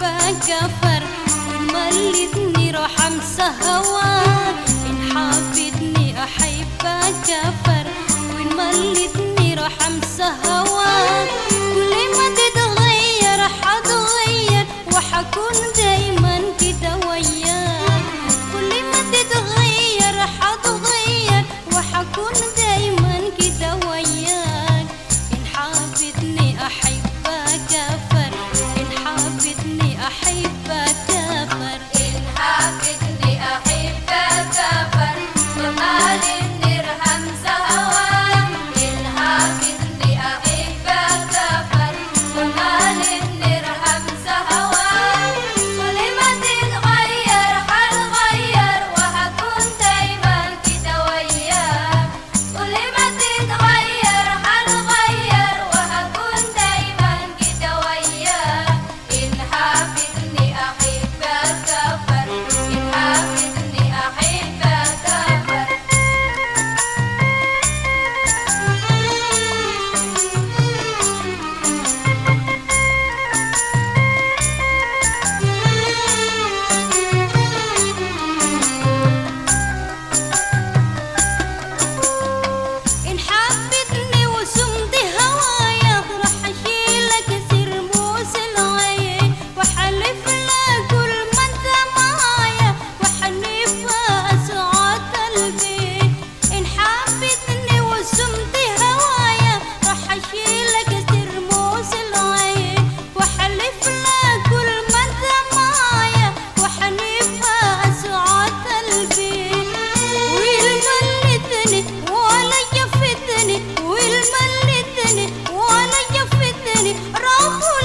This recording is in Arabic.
حبك ملتني روح أمسى إن حبتني أحبك كفر وإن ملتني روح أمسى هواك Раху